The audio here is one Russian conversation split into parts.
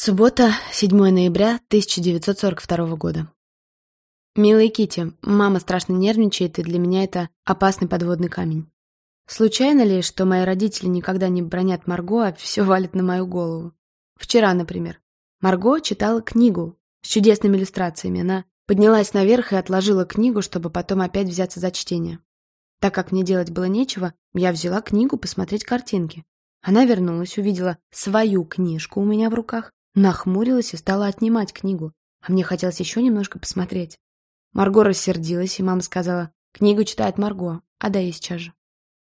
Суббота, 7 ноября 1942 года. Милая Кити, мама страшно нервничает, и для меня это опасный подводный камень. Случайно ли, что мои родители никогда не бронят Марго, а все валит на мою голову? Вчера, например. Марго читала книгу с чудесными иллюстрациями. Она поднялась наверх и отложила книгу, чтобы потом опять взяться за чтение. Так как мне делать было нечего, я взяла книгу посмотреть картинки. Она вернулась, увидела свою книжку у меня в руках, нахмурилась и стала отнимать книгу. А мне хотелось еще немножко посмотреть. Марго рассердилась, и мама сказала, «Книгу читает Марго, отдай ей сейчас же».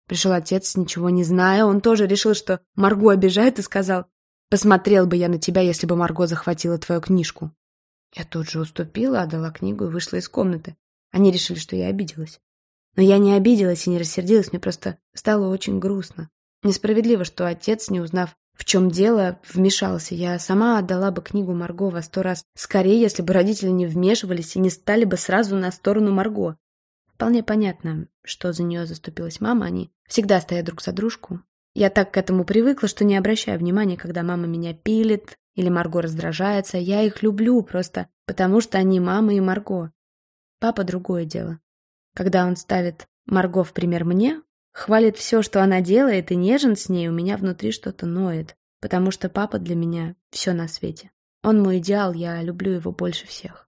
Пришел отец, ничего не зная, он тоже решил, что Марго обижает, и сказал, «Посмотрел бы я на тебя, если бы Марго захватила твою книжку». Я тут же уступила, отдала книгу и вышла из комнаты. Они решили, что я обиделась. Но я не обиделась и не рассердилась, мне просто стало очень грустно. Несправедливо, что отец, не узнав, в чем дело, вмешался. Я сама отдала бы книгу Марго во сто раз скорее, если бы родители не вмешивались и не стали бы сразу на сторону Марго. Вполне понятно, что за нее заступилась мама, они всегда стоят друг за дружку. Я так к этому привыкла, что не обращаю внимания, когда мама меня пилит или Марго раздражается. Я их люблю просто потому, что они мама и Марго. Папа — другое дело. Когда он ставит Марго в пример мне, Хвалит все, что она делает, и нежен с ней, у меня внутри что-то ноет, потому что папа для меня все на свете. Он мой идеал, я люблю его больше всех.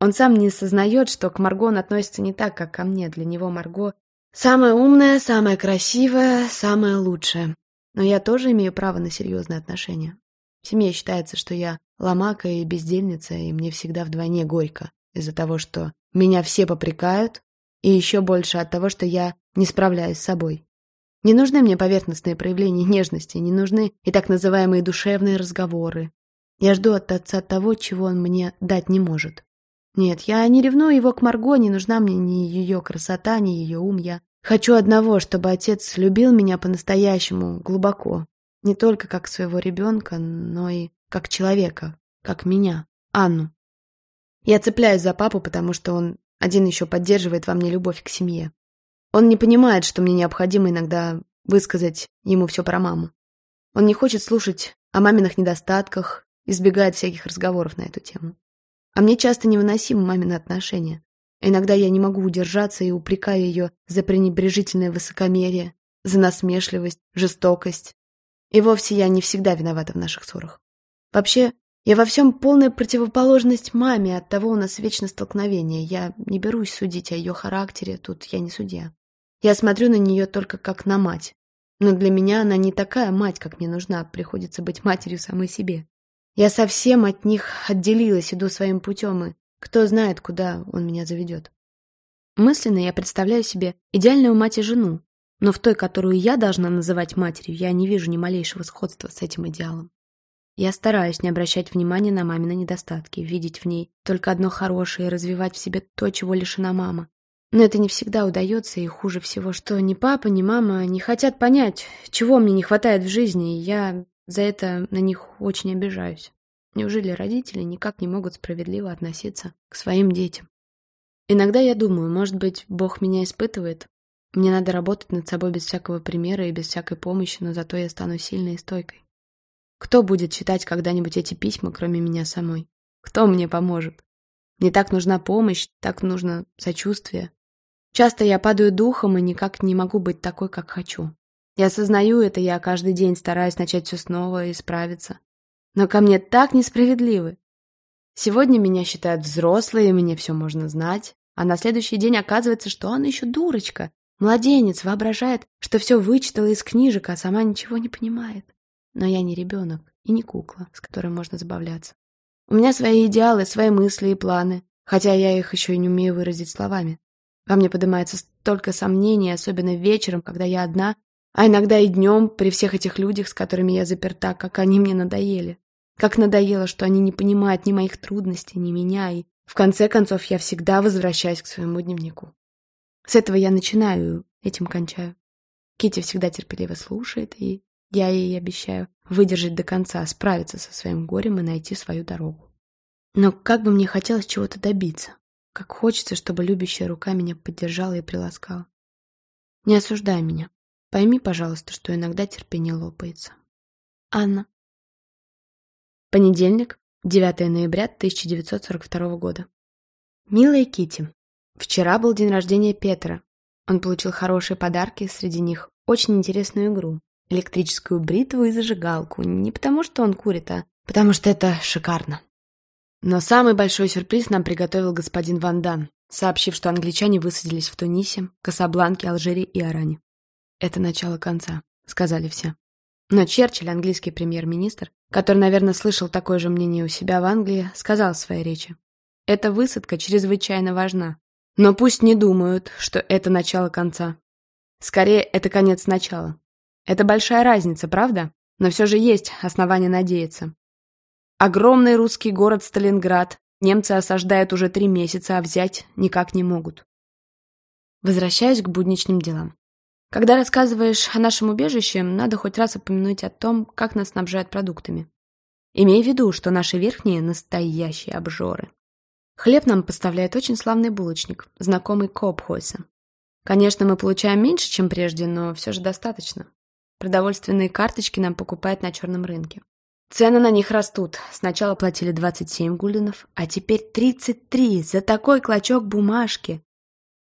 Он сам не сознает, что к Марго он относится не так, как ко мне. Для него Марго самая умная, самая красивая, самая лучшая. Но я тоже имею право на серьезные отношения. В семье считается, что я ломака и бездельница, и мне всегда вдвойне горько из-за того, что меня все попрекают, и еще больше от того, что я не справляюсь с собой. Не нужны мне поверхностные проявления нежности, не нужны и так называемые душевные разговоры. Я жду от отца того, чего он мне дать не может. Нет, я не ревную его к Марго, не нужна мне ни ее красота, ни ее ум. Я хочу одного, чтобы отец любил меня по-настоящему, глубоко. Не только как своего ребенка, но и как человека, как меня, Анну. Я цепляюсь за папу, потому что он один еще поддерживает во мне любовь к семье. Он не понимает, что мне необходимо иногда высказать ему все про маму. Он не хочет слушать о маминых недостатках, избегает всяких разговоров на эту тему. А мне часто невыносимы мамины отношения. Иногда я не могу удержаться и упрекаю ее за пренебрежительное высокомерие, за насмешливость, жестокость. И вовсе я не всегда виновата в наших ссорах. Вообще, я во всем полная противоположность маме, от того у нас вечно столкновение. Я не берусь судить о ее характере, тут я не судья. Я смотрю на нее только как на мать. Но для меня она не такая мать, как мне нужна, приходится быть матерью самой себе. Я совсем от них отделилась, иду своим путем, и кто знает, куда он меня заведет. Мысленно я представляю себе идеальную мать и жену, но в той, которую я должна называть матерью, я не вижу ни малейшего сходства с этим идеалом. Я стараюсь не обращать внимания на мамины недостатки, видеть в ней только одно хорошее и развивать в себе то, чего лишена мама. Но это не всегда удается, и хуже всего, что ни папа, ни мама не хотят понять, чего мне не хватает в жизни, и я за это на них очень обижаюсь. Неужели родители никак не могут справедливо относиться к своим детям? Иногда я думаю, может быть, Бог меня испытывает. Мне надо работать над собой без всякого примера и без всякой помощи, но зато я стану сильной и стойкой. Кто будет читать когда-нибудь эти письма, кроме меня самой? Кто мне поможет? Мне так нужна помощь, так нужно сочувствие. Часто я падаю духом и никак не могу быть такой, как хочу. Я осознаю это, я каждый день стараюсь начать все снова и справиться. Но ко мне так несправедливы. Сегодня меня считают взрослой, и мне все можно знать. А на следующий день оказывается, что он еще дурочка. Младенец воображает, что все вычитала из книжек, а сама ничего не понимает. Но я не ребенок и не кукла, с которой можно забавляться. У меня свои идеалы, свои мысли и планы, хотя я их еще и не умею выразить словами. Во мне поднимается столько сомнений, особенно вечером, когда я одна, а иногда и днем при всех этих людях, с которыми я заперта, как они мне надоели. Как надоело, что они не понимают ни моих трудностей, ни меня, и в конце концов я всегда возвращаюсь к своему дневнику. С этого я начинаю, этим кончаю. Кити всегда терпеливо слушает, и я ей обещаю выдержать до конца, справиться со своим горем и найти свою дорогу. Но как бы мне хотелось чего-то добиться. Как хочется, чтобы любящая рука меня поддержала и приласкала. Не осуждай меня. Пойми, пожалуйста, что иногда терпение лопается. Анна. Понедельник, 9 ноября 1942 года. Милая Кити, вчера был день рождения Петра. Он получил хорошие подарки, среди них очень интересную игру. Электрическую бритву и зажигалку. Не потому, что он курит, а потому что это шикарно. Но самый большой сюрприз нам приготовил господин Ван Дан, сообщив, что англичане высадились в Тунисе, Касабланке, Алжире и Аране. «Это начало конца», — сказали все. Но Черчилль, английский премьер-министр, который, наверное, слышал такое же мнение у себя в Англии, сказал в своей речи. «Эта высадка чрезвычайно важна. Но пусть не думают, что это начало конца. Скорее, это конец начала. Это большая разница, правда? Но все же есть основания надеяться. Огромный русский город Сталинград немцы осаждают уже три месяца, а взять никак не могут. Возвращаюсь к будничным делам. Когда рассказываешь о нашем убежище, надо хоть раз упомянуть о том, как нас снабжают продуктами. Имей в виду, что наши верхние – настоящие обжоры. Хлеб нам поставляет очень славный булочник, знакомый Копхойса. Конечно, мы получаем меньше, чем прежде, но все же достаточно. Продовольственные карточки нам покупают на черном рынке. Цены на них растут. Сначала платили 27 гульденов, а теперь 33 за такой клочок бумажки.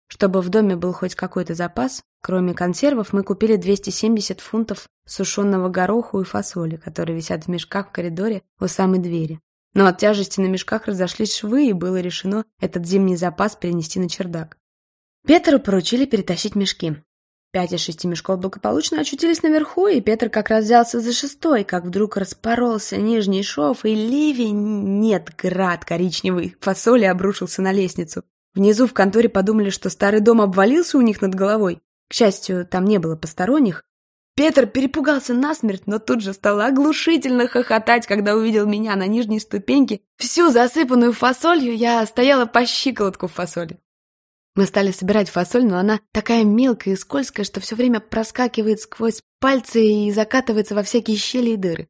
Чтобы в доме был хоть какой-то запас, кроме консервов, мы купили 270 фунтов сушеного гороху и фасоли, которые висят в мешках в коридоре у самой двери. Но от тяжести на мешках разошлись швы, и было решено этот зимний запас перенести на чердак. Петру поручили перетащить мешки. Пять из шести мешков благополучно очутились наверху, и Петр как раз взялся за шестой, как вдруг распоролся нижний шов, и ливень, нет, град коричневый, фасоли обрушился на лестницу. Внизу в конторе подумали, что старый дом обвалился у них над головой. К счастью, там не было посторонних. Петр перепугался насмерть, но тут же стал оглушительно хохотать, когда увидел меня на нижней ступеньке. Всю засыпанную фасолью я стояла по щиколотку в фасоли. Мы стали собирать фасоль, но она такая мелкая и скользкая, что все время проскакивает сквозь пальцы и закатывается во всякие щели и дыры.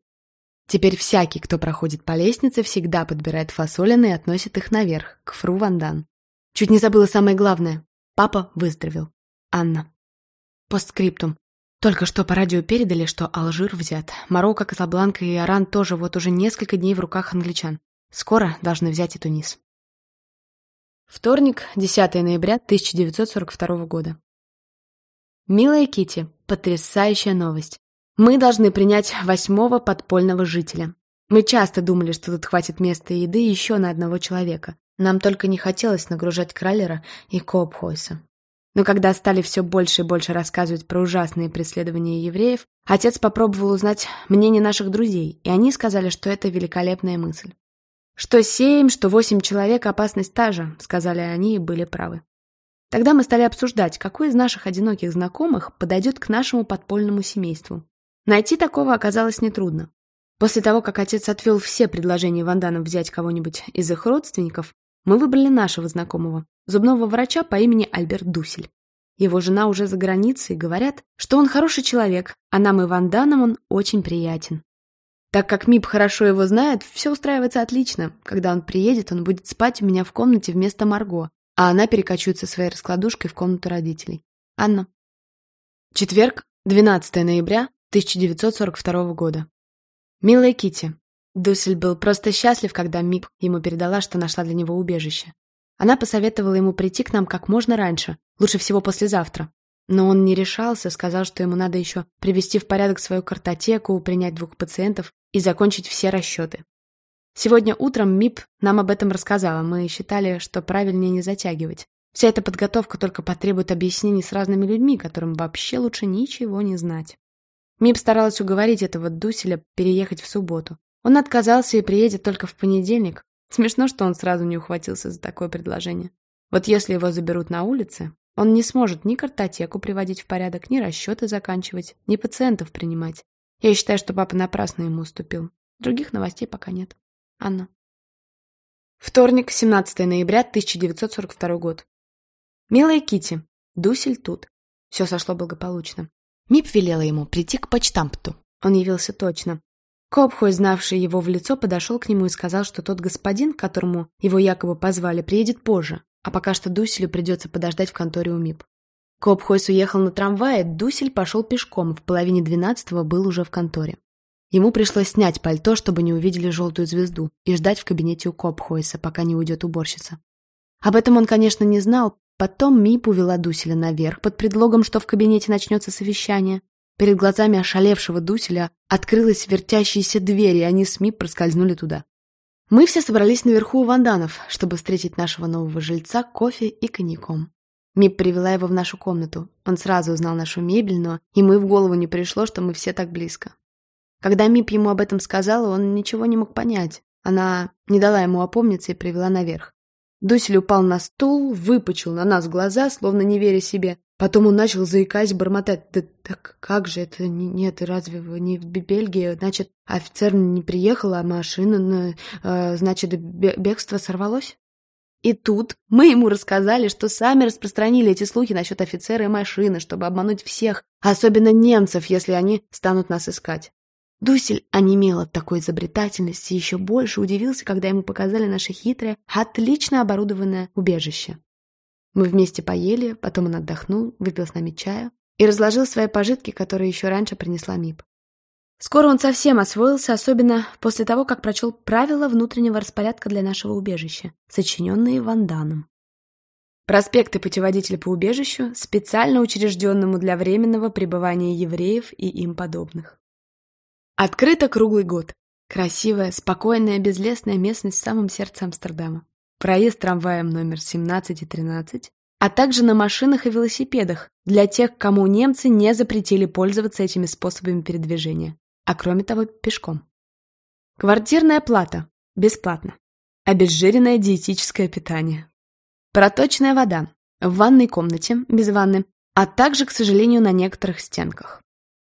Теперь всякий, кто проходит по лестнице, всегда подбирает фасолины и относит их наверх, к фру Вандан. Чуть не забыла самое главное. Папа выздоровел. Анна. Постскриптум. Только что по радио передали, что Алжир взят. Марокко, Касабланка и Иран тоже вот уже несколько дней в руках англичан. Скоро должны взять и Тунис. Вторник, 10 ноября 1942 года. Милая Кити, потрясающая новость. Мы должны принять восьмого подпольного жителя. Мы часто думали, что тут хватит места и еды еще на одного человека. Нам только не хотелось нагружать Краллера и Коопхойса. Но когда стали все больше и больше рассказывать про ужасные преследования евреев, отец попробовал узнать мнение наших друзей, и они сказали, что это великолепная мысль. «Что семь, что восемь человек — опасность та же», — сказали они и были правы. Тогда мы стали обсуждать, какой из наших одиноких знакомых подойдет к нашему подпольному семейству. Найти такого оказалось нетрудно. После того, как отец отвел все предложения Ванданов взять кого-нибудь из их родственников, мы выбрали нашего знакомого, зубного врача по имени Альберт Дусель. Его жена уже за границей, говорят, что он хороший человек, а нам, Иван Данам, он очень приятен. Так как МИП хорошо его знает, все устраивается отлично. Когда он приедет, он будет спать у меня в комнате вместо Марго, а она перекочует со своей раскладушкой в комнату родителей. Анна. Четверг, 12 ноября 1942 года. Милая Кити, Дусель был просто счастлив, когда Мик ему передала, что нашла для него убежище. Она посоветовала ему прийти к нам как можно раньше, лучше всего послезавтра. Но он не решался, сказал, что ему надо еще привести в порядок свою картотеку, принять двух пациентов и закончить все расчеты. Сегодня утром МИП нам об этом рассказала, мы считали, что правильнее не затягивать. Вся эта подготовка только потребует объяснений с разными людьми, которым вообще лучше ничего не знать. МИП старалась уговорить этого Дуселя переехать в субботу. Он отказался и приедет только в понедельник. Смешно, что он сразу не ухватился за такое предложение. Вот если его заберут на улице, он не сможет ни картотеку приводить в порядок, ни расчеты заканчивать, ни пациентов принимать. Я считаю, что папа напрасно ему уступил. Других новостей пока нет. Анна. Вторник, 17 ноября 1942 год. Милая Кити, Дусель тут. Все сошло благополучно. Мип велела ему прийти к почтампту. Он явился точно. Копхой, знавший его в лицо, подошел к нему и сказал, что тот господин, которому его якобы позвали, приедет позже, а пока что Дуселю придется подождать в конторе у МИП. Копхойс уехал на трамвае, Дусель пошел пешком, в половине двенадцатого был уже в конторе. Ему пришлось снять пальто, чтобы не увидели желтую звезду, и ждать в кабинете у Копхойса, пока не уйдет уборщица. Об этом он, конечно, не знал. Потом Мип увела Дуселя наверх под предлогом, что в кабинете начнется совещание. Перед глазами ошалевшего Дуселя открылась вертящаяся дверь, и они с Мип проскользнули туда. Мы все собрались наверху у Ванданов, чтобы встретить нашего нового жильца кофе и коньяком. Мип привела его в нашу комнату. Он сразу узнал нашу мебель, но ему и в голову не пришло, что мы все так близко. Когда Мип ему об этом сказала, он ничего не мог понять. Она не дала ему опомниться и привела наверх. Дусель упал на стул, выпучил на нас глаза, словно не веря себе. Потом он начал, заикаясь, бормотать. «Да так как же это? Нет, разве вы не в Бельгии? Значит, офицер не приехал, а машина, э, значит, бегство сорвалось?» И тут мы ему рассказали, что сами распространили эти слухи насчет офицера и машины, чтобы обмануть всех, особенно немцев, если они станут нас искать. Дусель онемел от такой изобретательности и еще больше удивился, когда ему показали наше хитрое, отлично оборудованное убежище. Мы вместе поели, потом он отдохнул, выпил с нами чаю и разложил свои пожитки, которые еще раньше принесла МИП. Скоро он совсем освоился, особенно после того, как прочел правила внутреннего распорядка для нашего убежища, сочиненные Ванданом. Проспекты путеводителя по убежищу, специально учрежденному для временного пребывания евреев и им подобных. Открыто круглый год. Красивая, спокойная, безлесная местность в самом сердце Амстердама. Проезд трамваем номер 17 и 13, а также на машинах и велосипедах для тех, кому немцы не запретили пользоваться этими способами передвижения, а кроме того пешком. Квартирная плата. Бесплатно. Обезжиренное диетическое питание. Проточная вода. В ванной комнате, без ванны, а также, к сожалению, на некоторых стенках.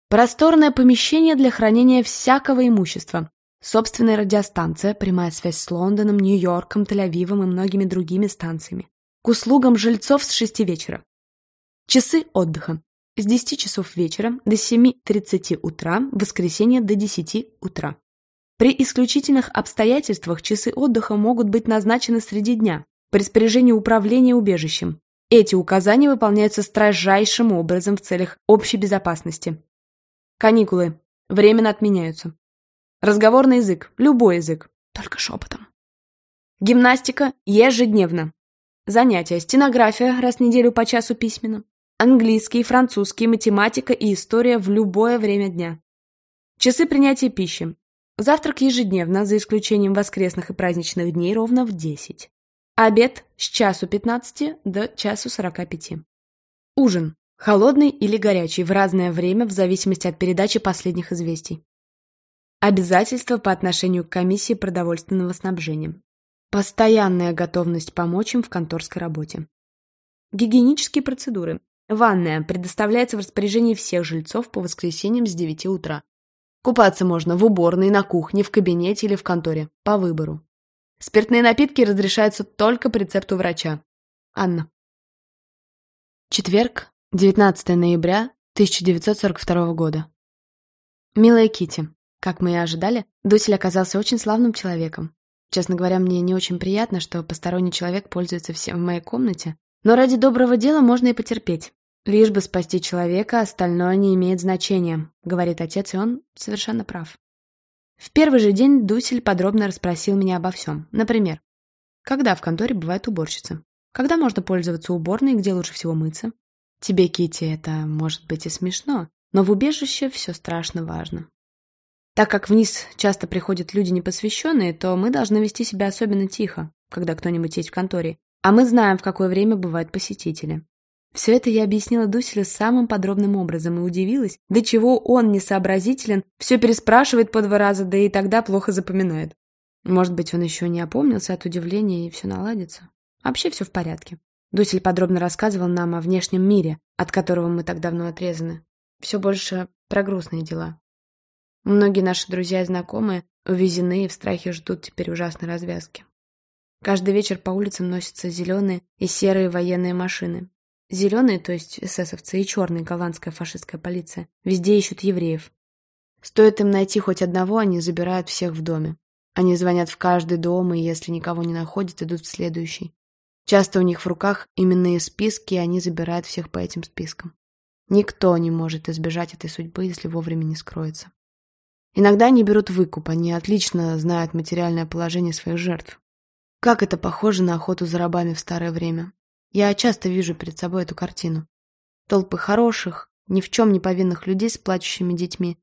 Просторное помещение для хранения всякого имущества. Собственная радиостанция, прямая связь с Лондоном, Нью-Йорком, Тель-Авивом и многими другими станциями. К услугам жильцов с 6 вечера. Часы отдыха. С 10 часов вечера до 7.30 утра, в воскресенье до 10 утра. При исключительных обстоятельствах часы отдыха могут быть назначены среди дня, по распоряжению управления убежищем. Эти указания выполняются строжайшим образом в целях общей безопасности. Каникулы. Временно отменяются. Разговорный язык. Любой язык. Только шепотом. Гимнастика ежедневно. Занятия. Стенография раз в неделю по часу письменно. Английский, французский, математика и история в любое время дня. Часы принятия пищи. Завтрак ежедневно, за исключением воскресных и праздничных дней, ровно в 10. Обед с часу 15 до часу 45. Ужин. Холодный или горячий в разное время в зависимости от передачи последних известий. Обязательства по отношению к комиссии продовольственного снабжения. Постоянная готовность помочь им в конторской работе. Гигиенические процедуры. Ванная предоставляется в распоряжении всех жильцов по воскресеньям с 9 утра. Купаться можно в уборной, на кухне, в кабинете или в конторе, по выбору. Спиртные напитки разрешаются только по рецепту врача. Анна. Четверг, 19 ноября 1942 года. Милая Кити, как мы и ожидали, Дусель оказался очень славным человеком. Честно говоря, мне не очень приятно, что посторонний человек пользуется всем в моей комнате, но ради доброго дела можно и потерпеть. Лишь бы спасти человека, остальное не имеет значения, говорит отец, и он совершенно прав. В первый же день Дусель подробно расспросил меня обо всем. Например, когда в конторе бывает уборщица? Когда можно пользоваться уборной, где лучше всего мыться? Тебе, Кити, это может быть и смешно, но в убежище все страшно важно. Так как вниз часто приходят люди непосвященные, то мы должны вести себя особенно тихо, когда кто-нибудь есть в конторе, а мы знаем, в какое время бывают посетители. Все это я объяснила Дуселю самым подробным образом и удивилась, до чего он несообразителен, все переспрашивает по два раза, да и тогда плохо запоминает. Может быть, он еще не опомнился от удивления и все наладится. Вообще все в порядке. Дусель подробно рассказывал нам о внешнем мире, от которого мы так давно отрезаны. Все больше про грустные дела. Многие наши друзья и знакомые увезены и в страхе ждут теперь ужасной развязки. Каждый вечер по улицам носятся зеленые и серые военные машины. Зеленые, то есть эсэсовцы, и черные, голландская фашистская полиция, везде ищут евреев. Стоит им найти хоть одного, они забирают всех в доме. Они звонят в каждый дом, и если никого не находят, идут в следующий. Часто у них в руках именные списки, и они забирают всех по этим спискам. Никто не может избежать этой судьбы, если вовремя не скроется. Иногда они берут выкуп, они отлично знают материальное положение своих жертв. Как это похоже на охоту за рабами в старое время. Я часто вижу перед собой эту картину. Толпы хороших, ни в чем не повинных людей с плачущими детьми.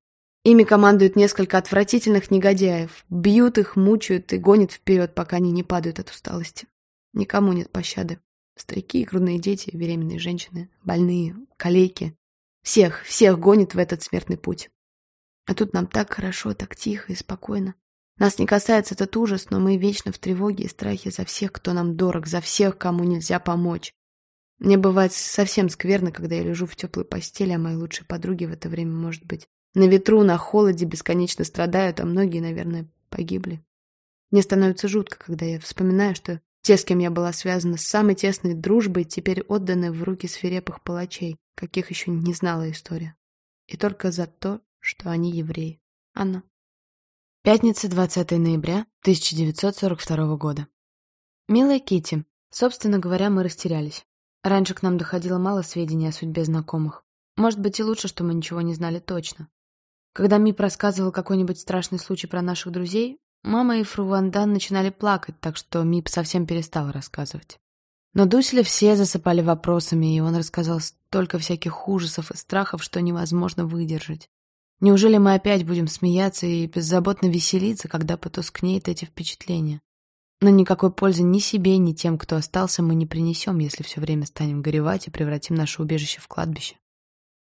Ими командуют несколько отвратительных негодяев, бьют их, мучают и гонят вперед, пока они не падают от усталости. Никому нет пощады. Старики, грудные дети, беременные женщины, больные, калеки. Всех, всех гонит в этот смертный путь. А тут нам так хорошо, так тихо и спокойно. Нас не касается этот ужас, но мы вечно в тревоге и страхе за всех, кто нам дорог, за всех, кому нельзя помочь. Мне бывает совсем скверно, когда я лежу в теплой постели, а мои лучшие подруги в это время, может быть, на ветру, на холоде бесконечно страдают, а многие, наверное, погибли. Мне становится жутко, когда я вспоминаю, что те, с кем я была связана с самой тесной дружбой, теперь отданы в руки свирепых палачей, каких еще не знала история. И только за то, что они евреи. Анна. Пятница, 20 ноября 1942 года. Милая Кити, собственно говоря, мы растерялись. Раньше к нам доходило мало сведений о судьбе знакомых. Может быть, и лучше, что мы ничего не знали точно. Когда Мип рассказывал какой-нибудь страшный случай про наших друзей, мама и Фру Ван начинали плакать, так что Мип совсем перестал рассказывать. Но Дуселя все засыпали вопросами, и он рассказал столько всяких ужасов и страхов, что невозможно выдержать. Неужели мы опять будем смеяться и беззаботно веселиться, когда потускнеют эти впечатления? Но никакой пользы ни себе, ни тем, кто остался, мы не принесем, если все время станем горевать и превратим наше убежище в кладбище.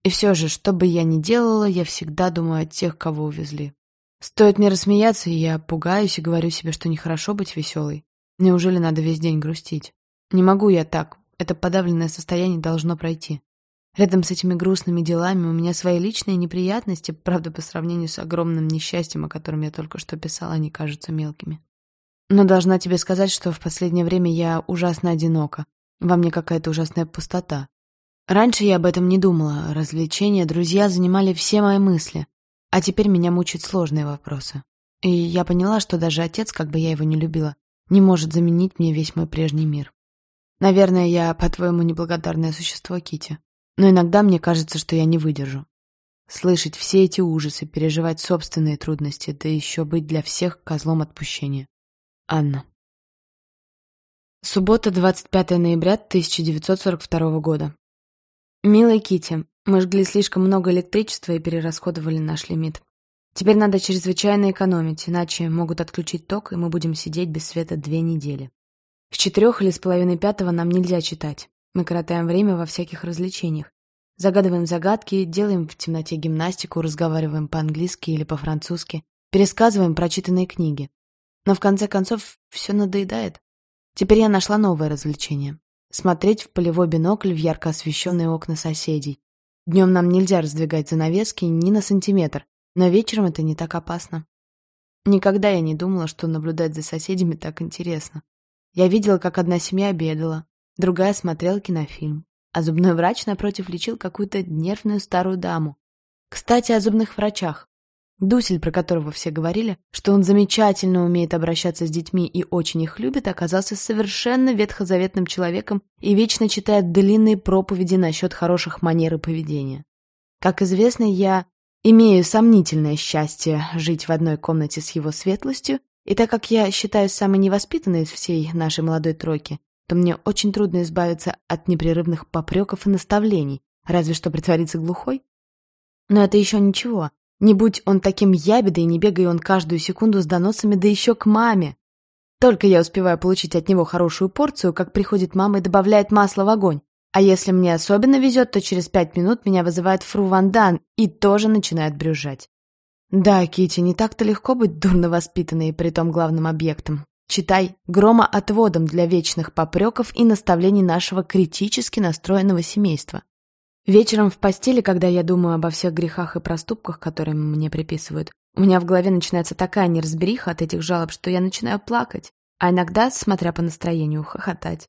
И все же, что бы я ни делала, я всегда думаю о тех, кого увезли. Стоит мне рассмеяться, и я пугаюсь и говорю себе, что нехорошо быть веселой. Неужели надо весь день грустить? Не могу я так. Это подавленное состояние должно пройти. Рядом с этими грустными делами у меня свои личные неприятности, правда, по сравнению с огромным несчастьем, о котором я только что писала, они кажутся мелкими. Но должна тебе сказать, что в последнее время я ужасно одинока. Во мне какая-то ужасная пустота. Раньше я об этом не думала. Развлечения, друзья занимали все мои мысли. А теперь меня мучают сложные вопросы. И я поняла, что даже отец, как бы я его не любила, не может заменить мне весь мой прежний мир. Наверное, я, по-твоему, неблагодарное существо, Кити. Но иногда мне кажется, что я не выдержу. Слышать все эти ужасы, переживать собственные трудности, да еще быть для всех козлом отпущения. Анна. Суббота, 25 ноября 1942 года. Милая Кити, мы жгли слишком много электричества и перерасходовали наш лимит. Теперь надо чрезвычайно экономить, иначе могут отключить ток, и мы будем сидеть без света две недели. С четырех или с половиной пятого нам нельзя читать. Мы коротаем время во всяких развлечениях. Загадываем загадки, делаем в темноте гимнастику, разговариваем по-английски или по-французски, пересказываем прочитанные книги. Но в конце концов все надоедает. Теперь я нашла новое развлечение. Смотреть в полевой бинокль в ярко освещенные окна соседей. Днем нам нельзя раздвигать занавески ни на сантиметр, но вечером это не так опасно. Никогда я не думала, что наблюдать за соседями так интересно. Я видела, как одна семья обедала, другая смотрела кинофильм, а зубной врач напротив лечил какую-то нервную старую даму. Кстати, о зубных врачах. Дусель, про которого все говорили, что он замечательно умеет обращаться с детьми и очень их любит, оказался совершенно ветхозаветным человеком и вечно читает длинные проповеди насчет хороших манер и поведения. Как известно, я имею сомнительное счастье жить в одной комнате с его светлостью, и так как я считаюсь самой невоспитанной из всей нашей молодой тройки, то мне очень трудно избавиться от непрерывных попреков и наставлений, разве что притвориться глухой. Но это еще ничего. Не будь он таким ябедой, не бегай он каждую секунду с доносами, да еще к маме. Только я успеваю получить от него хорошую порцию, как приходит мама и добавляет масло в огонь. А если мне особенно везет, то через пять минут меня вызывает фру Вандан и тоже начинает брюзжать. Да, Кити, не так-то легко быть дурно воспитанной и притом главным объектом. Читай громоотводом для вечных попреков и наставлений нашего критически настроенного семейства. Вечером в постели, когда я думаю обо всех грехах и проступках, которые мне приписывают, у меня в голове начинается такая неразбериха от этих жалоб, что я начинаю плакать, а иногда, смотря по настроению, хохотать.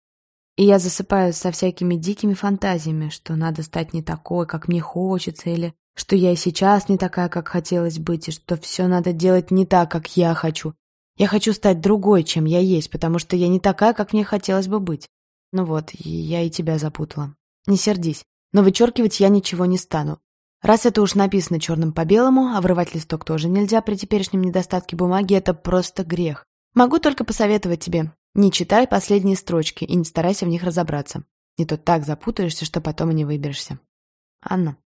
И я засыпаю со всякими дикими фантазиями, что надо стать не такой, как мне хочется, или что я и сейчас не такая, как хотелось быть, и что все надо делать не так, как я хочу, я хочу стать другой, чем я есть, потому что я не такая, как мне хотелось бы быть. Ну вот, я и тебя запутала. Не сердись. Но вычеркивать я ничего не стану. Раз это уж написано черным по белому, а врывать листок тоже нельзя при теперешнем недостатке бумаги, это просто грех. Могу только посоветовать тебе, не читай последние строчки и не старайся в них разобраться. Не то так запутаешься, что потом и не выберешься. Анна.